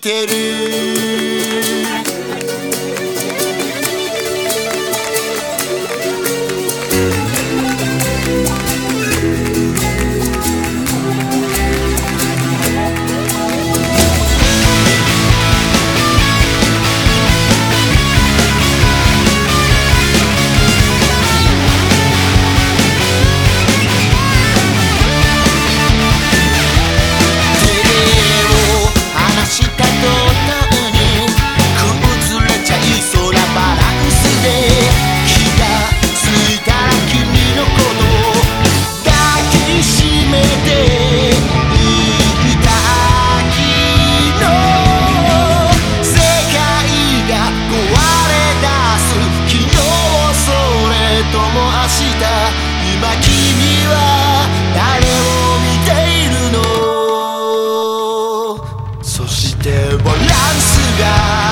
biterim そしてバランスが